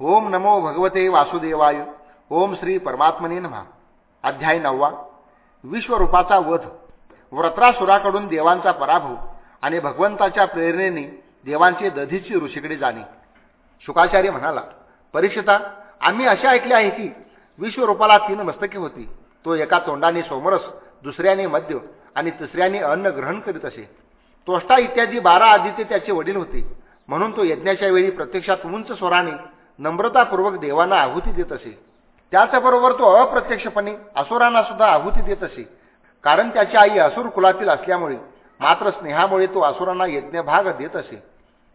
ओम नमो भगवते वासुदेवाय. ओम श्री परमात्मने नमः. अध्याय नववा. विश्वरूपाचा वध. व्रत्रासुराकडून देवांचा पराभव आणि भगवंताच्या प्रेरणेने देवांचे दधीची ऋषीकडे जाणे. शुकाचार्य म्हणाला परीक्षिता आम्ही असे ऐकले आहे की विश्वरूपाला तीन मस्तके होती. तो एका तोंडाने सोमरस दुसऱ्याने मद्य आणि तिसऱ्याने अन्न ग्रहण करीत असे. तोष्टा इत्यादी बारा आदित्य त्याचे वडील होते. म्हणून तो यज्ञाच्या वेळी प्रत्यक्षात उंच स्वराने नम्रतापूर्वक देवांना आहुती देत असे. त्याचबरोबर तो अप्रत्यक्षपणे असुरांना सुद्धा आहुती देत असे. कारण त्याची आई असुर कुलातील असल्यामुळे मात्र स्नेहामुळे तो असुरांना यज्ञभाग देत असे.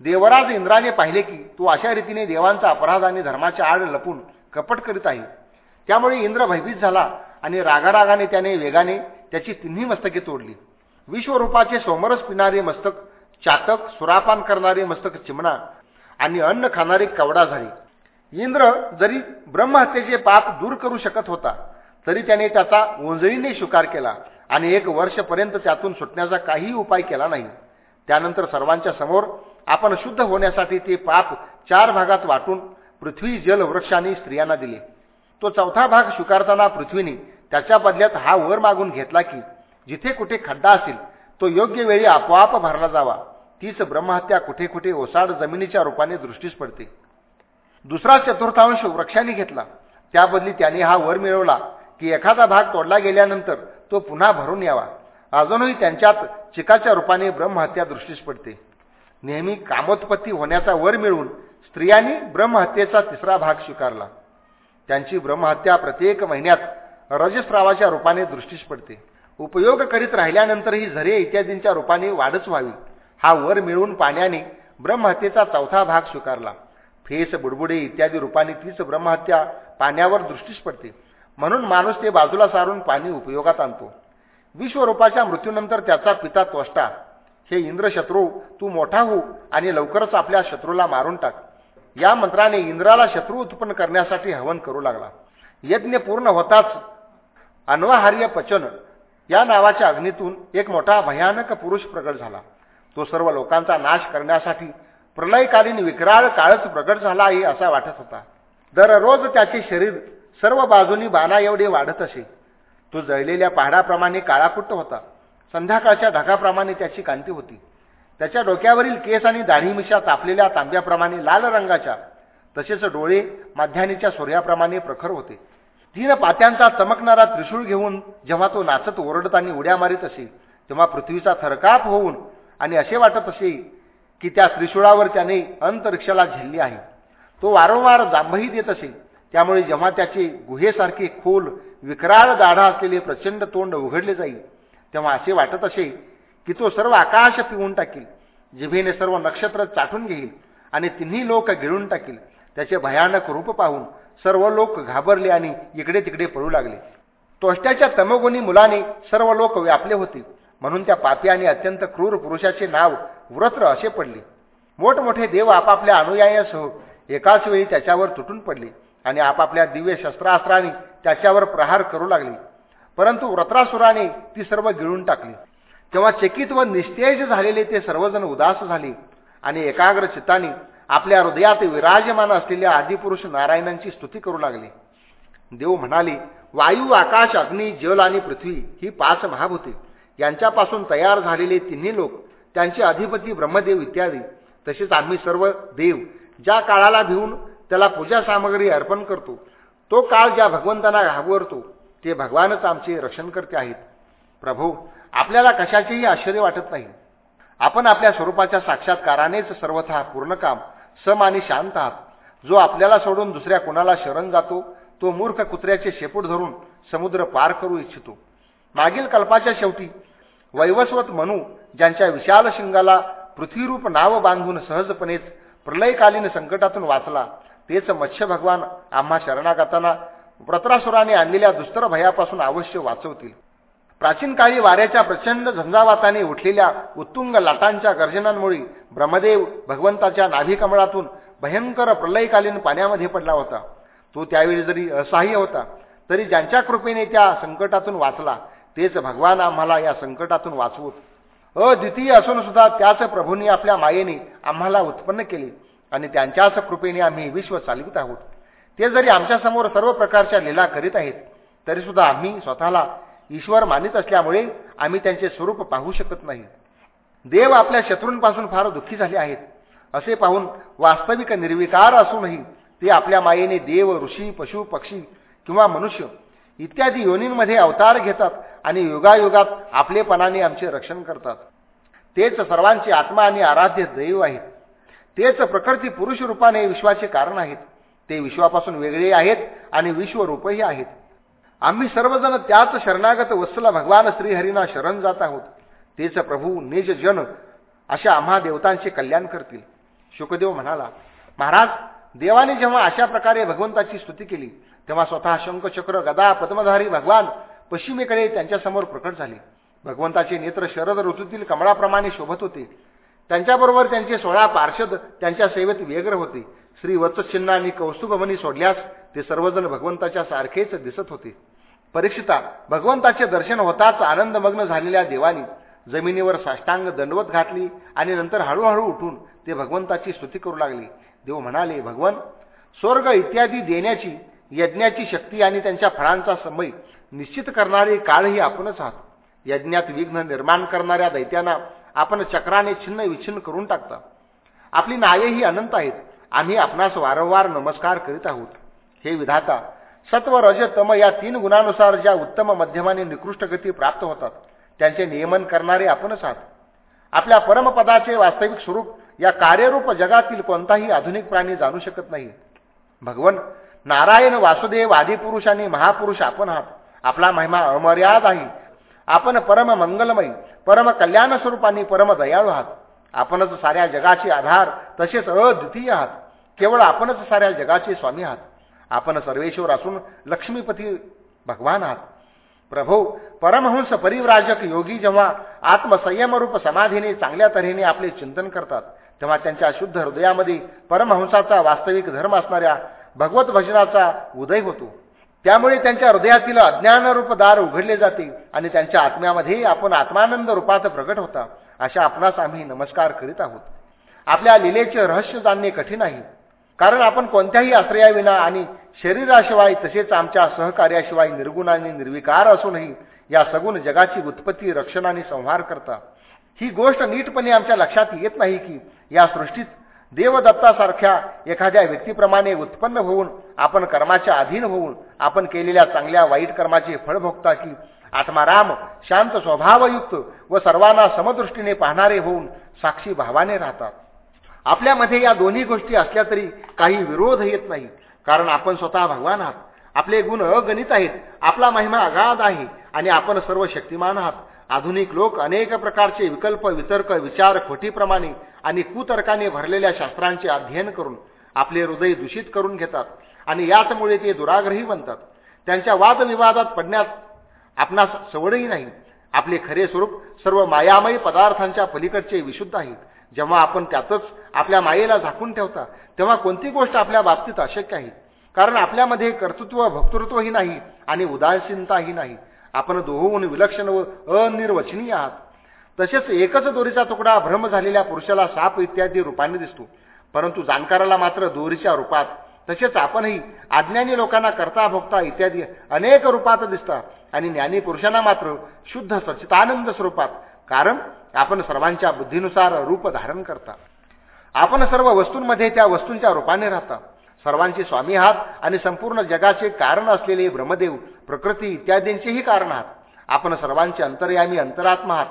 देवराज इंद्राने पाहिले की तो अशा रीतीने देवांचा अपराध आणि धर्माच्या आड लपून कपट करीत आहे. त्यामुळे इंद्र भयभीत झाला आणि रागारागाने त्याने वेगाने त्याची तिन्ही मस्तके तोडली. विश्वरूपाचे सोमरस पिणारे मस्तक चातक सुरापान करणारे मस्तक चिमणा आणि अन्न खाणारे कवडा झाले. इंद्र जरी ब्रह्महत्येचे पाप दूर करू शकत होता तरी त्याने त्याचा ओंजळीने स्वीकार केला आणि एक वर्षपर्यंत त्यातून सुटण्याचा काहीही उपाय केला नाही. त्यानंतर सर्वांच्या समोर आपण शुद्ध होण्यासाठी ते पाप चार भागात वाटून पृथ्वी जल वृक्षाने स्त्रियांना दिले. तो चौथा भाग स्वीकारताना पृथ्वीने त्याच्या बदल्यात हा वर मागून घेतला की जिथे कुठे खड्डा असेल तो योग्य वेळी आपोआप भरला जावा. तीच ब्रह्महत्या कुठे कुठे ओसाड जमिनीच्या रूपाने दृष्टीस पडते. दुसरा चतुर्थांश वृक्षाने घेतला. त्याबदली त्याने हा वर मिळवला की एखादा भाग तोडला गेल्यानंतर तो पुन्हा भरून यावा. अजूनही त्यांच्यात चिकाच्या रूपाने ब्रह्महत्या दृष्टीस पडते. नेहमी कामोत्पत्ती होण्याचा वर मिळवून स्त्रियांनी ब्रह्महत्येचा तिसरा भाग स्वीकारला. त्यांची ब्रह्महत्या प्रत्येक महिन्यात रजस्रावाच्या रूपाने दृष्टीस पडते. उपयोग करीत राहिल्यानंतरही झरे इत्यादींच्या रूपाने वाढच व्हावी. हा वर मिळवून पाण्याने ब्रह्महत्येचा चौथा भाग स्वीकारला. फेस बुडबुडे इत्यादी रूपाने तीच ब्रह्महत्या पाण्यावर दृष्टीस पडते. म्हणून माणूस ते बाजूला सारून पाणी उपयोगात आणतो. विश्वरूपाच्या मृत्यूनंतर त्याचा पिता त्वष्टा. हे इंद्रशत्रू तू मोठा हो आणि लवकरच आपल्या शत्रूला मारून टाक. या मंत्राने इंद्राला शत्रू उत्पन्न करण्यासाठी हवन करू लागला. यज्ञ पूर्ण होताच अन्वाहार्य पचन या नावाच्या अग्नीतून एक मोठा भयानक पुरुष प्रगट झाला. तो सर्व लोकांचा नाश करण्यासाठी प्रलयकालीन विकराळ काळच प्रगट झाला आहे असा वाटत होता. दररोज त्याचे शरीर सर्व बाजूनी बाणा एवढे वाढत असे. तो जळलेल्या पहाडाप्रमाणे काळाकुट्ट होता. संध्याकाळच्या ढगाप्रमाणे त्याची कांती होती. त्याच्या डोक्यावरील केस आणि दाढीमिशा तापलेल्या तांब्याप्रमाणे लाल रंगाच्या तसेच डोळे माध्यानीच्या सूर्याप्रमाणे प्रखर होते. तीन पात्यांचा चमकणारा त्रिशूळ घेऊन जेव्हा तो नाचत ओरडत आणि उड्या मारित असे तेव्हा पृथ्वीचा थरकाप होऊन आणि असे वाटत असे की त्या त्रिशूळावर त्याने अंतरिक्षाला झेलली आहे. तो वारंवार जांभही देत असे. त्यामुळे जेव्हा त्याचे गुहेसारखे खोल विकराळ दाढा असलेले प्रचंड तोंड उघडले जाईल तेव्हा असे वाटत असे की तो सर्व आकाश पिऊन टाकील जिभेने सर्व नक्षत्र चाटून घेईल आणि तिन्ही लोक गिळून टाकील. त्याचे भयानक रूप पाहून सर्व लोक घाबरले आणि इकडे तिकडे पळू लागले. तोष्ट्याच्या तमोगुणी मुलाने सर्व लोक व्यापले होते. म्हणून त्या पापी आणि अत्यंत क्रूर पुरुषाचे नाव व्रत्र असे पडले. मोठमोठे देव आपापल्या अनुयायासह एकाच वेळी त्याच्यावर तुटून पडले आणि आपापल्या दिव्य शस्त्रास्त्राने त्याच्यावर प्रहार करू लागले. परंतु व्रत्रासुराने ती सर्व गिळून टाकली. तेव्हा चकित व निस्तेज झालेले ते सर्वजण उदास झाले आणि एकाग्र चित्ताने आपल्या हृदयात विराजमान असलेल्या आदिपुरुष नारायणांची स्तुती करू लागले. देव म्हणाले वायू आकाश अग्नी जल आणि पृथ्वी ही पाच महाभूते यांच्यापासून तयार झालेले तिन्ही लोक त्यांचे अधिपती ब्रह्मदेव इत्यादी तसेच आम्ही सर्व देव ज्या काळाला भिवून त्याला पूजा सामग्री अर्पण करतो तो काळ ज्या भगवंतांना घाबरतो ते भगवानच आमचे रक्षण करते आहेत. प्रभू आपल्याला कशाचेही आश्चर्य वाटत नाही. आपण आपल्या स्वरूपाच्या साक्षात्कारानेच सर्वथा पूर्ण काम सम आणि शांत आहात. जो आपल्याला सोडून दुसऱ्या कुणाला शरण जातो तो मूर्ख कुत्र्याचे शेपूट धरून समुद्र पार करू इच्छितो. मागील कल्पाच्या शेवटी वैवस्वत मनू ज्यांच्या विशाल शिंगाला पृथ्वीरूप नाव बांधून सहजपणेच प्रलयकालीन संकटातून वाचला तेच मत्स्य भगवान आम्हा शरणागताना व्रत्रासुराने आणलेल्या दुस्तर भयापासून अवश्य वाचवतील. प्राचीन काळी वाऱ्याच्या प्रचंड झंझावाताने उठलेल्या उत्तुंग लाटांच्या गर्जनांमुळे ब्रह्मदेव भगवंताच्या नाभिकमळातून भयंकर प्रलयकालीन पाण्यामध्ये पडला होता. तो त्यावेळी जरी असहाय्य होता तरी ज्यांच्या कृपेने त्या संकटातून वाचला तेच भगवान आम्हाला या संकटातून वाचवत अद्वितीय असून सुद्धा त्याच प्रभूंनी आपल्या मायेने आम्हाला उत्पन्न केले आणि त्यांच्याच कृपेने आम्ही विश्व चालवित आहोत. ते जरी आमच्यासमोर सर्व प्रकारच्या लीला करीत आहेत तरीसुद्धा आम्ही स्वतःला ईश्वर मानित असल्यामुळे आम्ही त्यांचे स्वरूप पाहू शकत नाही. देव आपल्या शत्रूंपासून फार दुःखी झाले आहेत. असे पाहून वास्तविक निर्विकार असूनही ते आपल्या मायेने देव ऋषी पशु पक्षी किंवा मनुष्य इत्यादी योनींमध्ये अवतार घेतात आणि युगायुगात आपलेपणाने आमचे रक्षण करतात. तेच सर्वांचे आत्मा आणि आराध्य दैव आहेत. तेच प्रकृती पुरुष रूपाने विश्वाचे कारण आहेत. ते विश्वापासून वेगळे आहेत आणि विश्वरूपही आहेत. आम्ही सर्वजण त्याच शरणागत वत्सला भगवान श्रीहरींना शरण जात आहोत. तेच प्रभू निज जन अशा आम्हा देवतांचे कल्याण करतील. शुकदेव म्हणाला महाराज देवाने जेव्हा अशा प्रकारे भगवंताची स्तुती केली तेव्हा स्वतः शंखचक्र गदा पद्मधारी भगवान पश्चिमेकडे त्यांच्यासमोर प्रकट झाले. भगवंताचे नेत्र शरद ऋतूतील कमळाप्रमाणे शोभत होते. त्यांच्याबरोबर त्यांचे सोळा पार्षद त्यांच्या सेवेत व्यग्र होते. श्री वत्सचिन्ह आणि कौस्तुभमनी सोडल्यास ते सर्वजण भगवंताच्या सारखेच दिसत होते. परीक्षिता भगवंताचे दर्शन होताच आनंदमग्न झालेल्या देवानी जमिनीवर साष्टांग दंडवत घातली आणि नंतर हळूहळू उठून ते भगवंताची स्तुती करू लागले. देव म्हणाले भगवन स्वर्ग इत्यादी देण्याची यज्ञाची शक्ती आणि त्यांच्या फळांचा समय निश्चित करणारे काळही आपणच आहात. यज्ञात विघ्न निर्माण करणाऱ्या दैत्यांना आपण चक्राने छिन्न विच्छिन्न करून टाकता. आपली नायेही अनंत आहेत. आम्ही आपणास वारंवार नमस्कार करीत आहोत. हे विधाता सत्व रज तम या तीन गुणानुसार ज्या उत्तम मध्यमाने निकृष्ट गती प्राप्त होतात त्यांचे नियमन करणारे आपणच आहात. आपल्या परमपदाचे वास्तविक स्वरूप या कार्यरूप जगातील कोणताही आधुनिक प्राणी जाणू शकत नाही. भगवन नारायण वासुदेव आदिपुरुष आणि महापुरुष आपण आहात. आपला महिमा अमर्याद आहे. आपण परम मंगलमयी परम कल्याण स्वरूपाने परम दयाळू आहात. आपणच साऱ्या जगाचे आधार तसेच अद्वितीय आहात. केवळ आपणच साऱ्या जगाचे स्वामी आहात. आपण सर्वेश्वर असून लक्ष्मीपती भगवान आहात. प्रभो परमहंस परिव्राजक योगी जेव्हा आत्मसंयमरूप समाधीने चांगल्या तऱ्हेने आपले चिंतन करतात तेव्हा त्यांच्या शुद्ध हृदयामध्ये परमहंसाचा वास्तविक धर्म असणाऱ्या भगवत भजनाचा उदय होतो. त्यामुळे त्यांच्या हृदयातील अज्ञानरूप दार उघडले जाते आणि त्यांच्या आत्म्यामध्ये आपण आत्मानंद रूपात प्रकट होता अशा आपणास आम्ही नमस्कार करीत आहोत. आपल्या लिलेचे रहस्य जाणणे कठीण आहे कारण आपण कोणत्याही आश्रयाविना आणि शरीराशिवाय तसेच आमच्या सहकार्याशिवाय निर्गुण आणि निर्विकार असूनही या सगुण जगाची उत्पत्ती रक्षण आणि संहार करता. ही गोष्ट नीटपणे आमच्या लक्षात येत नाही की या सृष्टीत देवदत्तासारख्या एखाद्या व्यक्तीप्रमाणे उत्पन्न होऊन आपण कर्माच्या अधीन होऊन आपण केलेल्या चांगल्या वाईट कर्माचे फळ भोगता की आत्माराम शांत स्वभावयुक्त व सर्वांना समदृष्टीने पाहणारे होऊन साक्षी भावाने राहतात. आपल्यामध्ये या दोन्ही गोष्टी असल्या तरी काही विरोध येत नाही कारण आपण स्वतः भगवान आहात. आपले गुण अगणित आहेत आपला महिमा अगाध आहे आणि आपण सर्व शक्तिमान आहात. आधुनिक लोक अनेक प्रकारचे विकल्प वितर्क विचार खोटीप्रमाणे आणि कुतर्काने भरलेल्या शास्त्रांचे अध्ययन करून आपले हृदय दूषित करून घेतात आणि याचमुळे ते दुराग्रही बनतात. त्यांच्या वादविवादात पडण्यात आपणास सवडही नाही. आपले खरे स्वरूप सर्व मायामयी पदार्थांच्या पलीकडचे विशुद्ध आहे जेव्हा आपण त्यातच आपल्या मायेला झाकून ठेवता तेव्हा कोणती गोष्ट आपल्या बाबतीत अशक्य आहे? कारण आपल्यामध्ये कर्तृत्व भक्तृत्वही नाही आणि उदासीनताही नाही. आपण दोहोहून विलक्षण व अनिर्वचनीय आहात. तसेच एकच दोरीचा तुकडा भ्रम झालेल्या पुरुषाला साप इत्यादी रूपाने दिसतो. परंतु जाणकाराला मात्र दोरीच्या रूपात तसेच आपणही अज्ञानी लोकांना करता भोगता इत्यादी अनेक रूपात दिसता आणि ज्ञानी पुरुषांना मात्र शुद्ध सचितानंद स्वरूपात कारण आपण सर्वांच्या बुद्धीनुसार रूप धारण करता. आपण सर्व वस्तूंमध्ये त्या वस्तूंच्या रूपाने राहता. सर्वांचे स्वामी आहात आणि संपूर्ण जगाचे कारण असलेले ब्रह्मदेव प्रकृती इत्यादींचेही कारण आहात. आपण सर्वांचे अंतर्यामी अंतरात्मा आहात.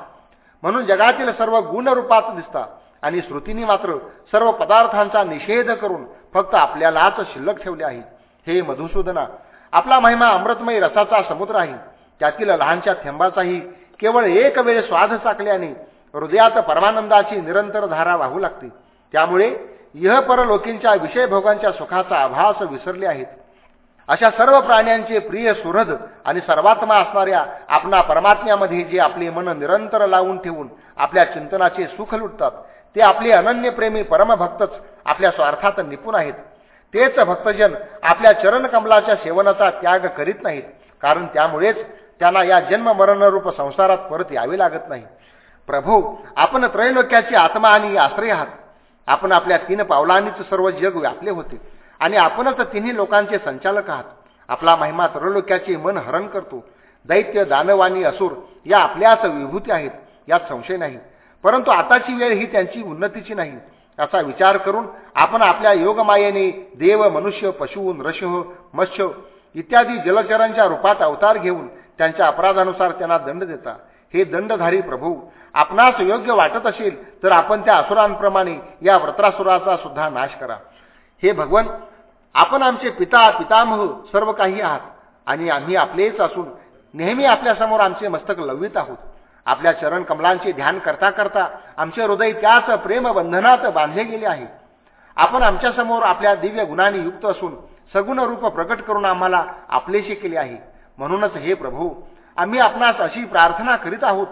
म्हणून जगातील सर्व गुणरूपात दिसता आणि श्रुतींनी मात्र सर्व पदार्थांचा निषेध करून फक्त आपल्यालाच शिल्लक ठेवले आहे हे मधुसूदना आपला महिमा अमृतमय रसाचा समुद्र आहे. त्यातील लहानच्या थेंबाचाही केवळ एक वेळ स्वाद चाकल्याने हृदयात परमानंदाची निरंतर धारा वाहू लागते. त्यामुळे यह परलोकींच्या विषयभोगांच्या सुखाचा आभास विसरले आहेत. अशा सर्व प्राण्यांचे प्रिय सुहृद आणि सर्वात्मा असणाऱ्या आपणा परमात्म्यामध्ये जे आपले मन निरंतर लावून ठेवून आपल्या चिंतनाचे सुख लुटतात ते आपले अनन्यप्रेमी परमभक्तच आपल्या स्वार्थात निपुण आहेत. तेच भक्तजन आपल्या चरणकमलाच्या सेवनाचा त्याग करीत नाहीत कारण त्यामुळेच त्यांना या जन्म मरणरूप संसारात परत यावे लागत नाही. प्रभू आपण त्रैलोक्याची आत्मा आणि आश्रय आहात. आपण आपल्या तीन पावलांनीच सर्व जग व्यापले होते. आणि आपणच तिन्ही लोकांचे संचालक आहात. आपला महिमा तरलोक्याचे मन हरण करतो. दैत्य दानवानी असुर या आपल्याच विभूती आहेत यात संशय नाही. परंतु आताची वेळ ही त्यांची उन्नतीची नाही. असा विचार करून आपण आपल्या योगमायेने देव मनुष्य पशु नृशह मत्स्य इत्यादी जलचरांच्या रूपात अवतार घेऊन त्यांच्या अपराधानुसार त्यांना दंड देता. हे दंडधारी प्रभू आपणास योग्य वाटत असेल तर आपण त्या असुरांप्रमाणे या व्रत्रासुराचा सुद्धा नाश करा. हे भगवन आपण आमचे पिता पितामह सर्व काही आहात आणि आम्ही आपलेच असून नेहमी आपल्यासमोर आमचे मस्तक लवित आहोत. आपल्या चरण कमलांचे ध्यान करता करता आमचे हृदय त्याच प्रेमबंधनात बांधले गेले आहे. आपण आमच्यासमोर आपल्या दिव्य गुणांनी युक्त असून सगुण रूप प्रकट करून आम्हाला आपलेशी केले आहे. म्हणूनच हे प्रभू आम्ही आपणास अशी प्रार्थना करीत आहोत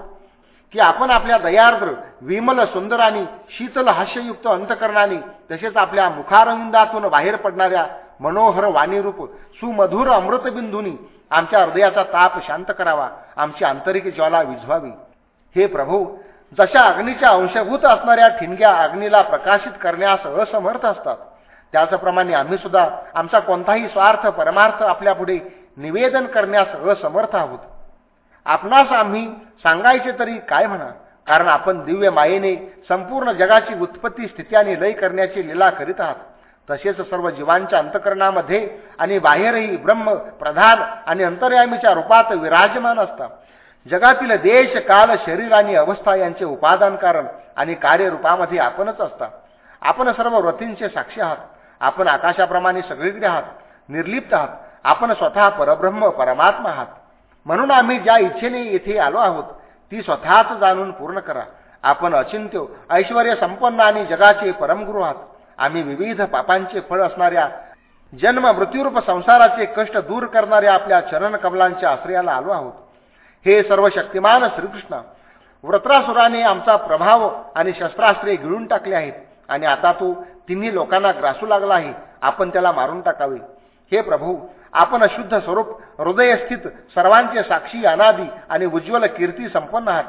की आपण आपल्या दयार्द्र विमल सुंदर आणि शीतल हास्ययुक्त अंतकरणाने तसेच आपल्या मुखारविंदातून बाहेर पडणाऱ्या मनोहर वाणीरूप सुमधुर अमृतबिंदूनी आमच्या हृदयाचा ताप शांत करावा आमची आंतरिक ज्वाला विझवावी. हे प्रभू जशा अग्नीच्या अंशभूत असणाऱ्या ठिणग्या अग्नीला प्रकाशित करण्यास असमर्थ असतात त्याचप्रमाणे आम्ही सुद्धा आमचा कोणताही स्वार्थ परमार्थ आपल्यापुढे निवेदन करण्यास असमर्थ आहोत. आपणास आम्ही सांगायचे तरी काय म्हणा? कारण आपण दिव्य मायेने संपूर्ण जगाची उत्पत्ती स्थिती आणि लय करण्याची लीला करीत आहात. तसेच सर्व जीवांच्या अंतकरणामध्ये आणि बाहेरही ब्रह्म प्रधान आणि अंतर्यामीच्या रूपात विराजमान असतात. जगातील देश काल शरीर आणि अवस्था यांचे उपादान कारण आणि कार्यरूपामध्ये आपणच असता आपण सर्व व्रतींचे साक्षी आहात. आपण आकाशाप्रमाणे सगळीकडे आहात. निर्लिप्त आहात. आपण स्वतः परब्रह्म परमात्मा आहात. म्हणून आम्ही ज्या इच्छेने येथे आलो आहोत ती स्वतःच जाणून पूर्ण करा. आपण अचिंत्य ऐश्वर संपन्न आणि जगाचे परमगुरु आहात. आम्ही विविध पापांचे फळ असणाऱ्या जन्म मृत्यूरूप संसाराचे कष्ट दूर करणाऱ्या आपल्या चरण कमलांच्या आश्रयाला आलो आहोत. हे सर्व शक्तिमान श्रीकृष्ण व्रत्रासुराने आमचा प्रभाव आणि शस्त्रास्त्रे गिळून टाकले आहेत आणि आता तो तिन्ही लोकांना ग्रासू लागला आहे. आपण त्याला मारून टाकावे. हे प्रभू आपण अशुद्ध स्वरूप हृदयस्थित सर्वांचे साक्षी अनादी आणि उज्ज्वल कीर्ती संपन्न आहात.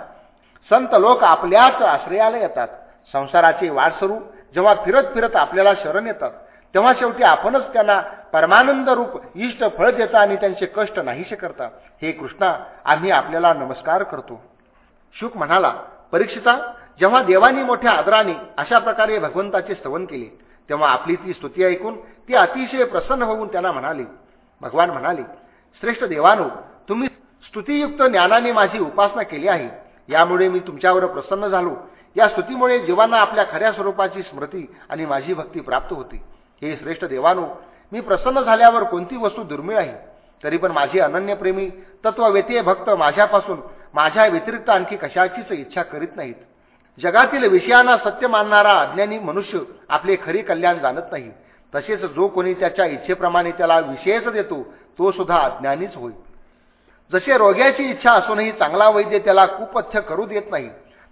संत लोक आपल्याच आश्रयाला येतात. संसाराचे वाटसरू जेव्हा फिरत फिरत आपल्याला शरण येतात तेव्हा शेवटी आपणच त्यांना परमानंद रूप इष्ट फळ देता आणि त्यांचे कष्ट नाहीसे करता. हे कृष्णा आम्ही आपल्याला नमस्कार करतो. शुक म्हणाला परीक्षिता जेव्हा देवानी मोठ्या आदराने अशा प्रकारे भगवंताचे स्तवन केले तेव्हा आपली ती स्तुती ऐकून ती अतिशय प्रसन्न होऊन त्यांना म्हणाली भगवान म्हणाले श्रेष्ठ देवानो तुम्ही स्तुतीयुक्त ज्ञानाने माझी उपासना केली आहे. यामुळे मी तुमच्यावर प्रसन्न झालो. या स्तुतीमुळे जीवांना आपल्या खऱ्या स्वरूपाची स्मृती आणि माझी भक्ती प्राप्त होती. हे श्रेष्ठ देवानो मी प्रसन्न झाल्यावर कोणती वस्तू दुर्मिळ आहे? तरी पण माझे अनन्यप्रेमी तत्ववेतीय भक्त माझ्यापासून माझ्या व्यतिरिक्त आणखी कशाचीच इच्छा करीत नाहीत. जगातील विषयांना सत्य मानणारा अज्ञानी मनुष्य आपले खरी कल्याण जाणत नाही. तसेच जो कोणी त्याच्या इच्छेप्रमाणे त्याला विषयच देतो तो सुद्धा अज्ञानीच होईल. जसे रोग्याची इच्छा असूनही चांगला वैद्य त्याला कुपथ्य करू देत नाही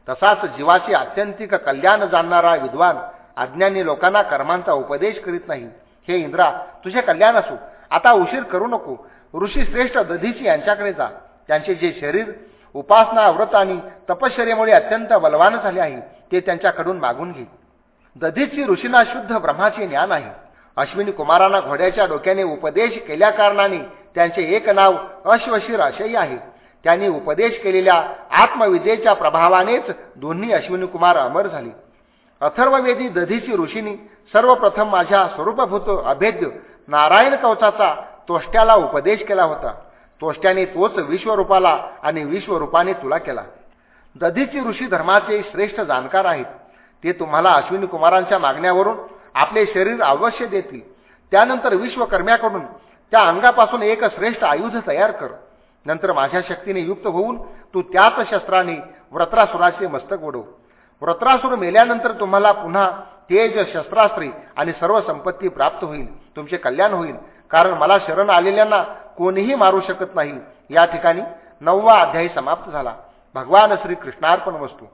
तसाच जीवाचे आत्यंतिक कल्याण जाणणारा विद्वान अज्ञानी लोकांना कर्मांचा उपदेश करीत नाही. हे इंद्रा तुझे कल्याण असो. आता उशीर करू नको. ऋषी श्रेष्ठ दधीची यांच्याकडे जा. त्यांचे जे शरीर उपासना व्रत आणि तपश्चर्यामुळे अत्यंत बलवान झाले आहे ते त्यांच्याकडून मागून घे. दधीची ऋषींना शुद्ध ब्रह्माचे ज्ञान आहे. अश्विनी कुमारांना घोड्याच्या डोक्याने उपदेश केल्या कारणाने त्यांचे एक नाव अश्वशीर असेही आहे. त्यांनी उपदेश केलेल्या आत्मविजेच्या प्रभावानेच दोन्ही अश्विनी कुमार अमर झाले. अथर्ववेदी दधीची ऋषींनी सर्वप्रथम माझ्या स्वरूपभूत अभेद्य नारायण कवचाचा तोष्ट्याला उपदेश केला होता. तोष्ट्याने तोच विश्वरूपाला आणि विश्वरूपाने तुला केला. दधीची ऋषी धर्माचे श्रेष्ठ जाणकार आहेत. ते तुम्हाला अश्विनी कुमारांच्या मागण्यावरून आपले शरीर अवश्य देतील. त्यानंतर विश्वकर्म्याकडून त्या अंगापासून एक श्रेष्ठ आयुध तयार कर. नंतर माझ्या शक्तीने युक्त होऊन तू त्याच शस्त्राने व्रत्रासुराचे मस्तक ओढव. व्रत्रासुर मेल्यानंतर तुम्हाला पुन्हा तेज शस्त्रास्त्री आणि सर्व संपत्ती प्राप्त होईल. तुमचे कल्याण होईल. कारण मला शरण आलेल्यांना कोणीही मारू शकत नाही. या ठिकाणी नववा अध्यायी समाप्त झाला. भगवान श्री कृष्णार्पण वस्तू.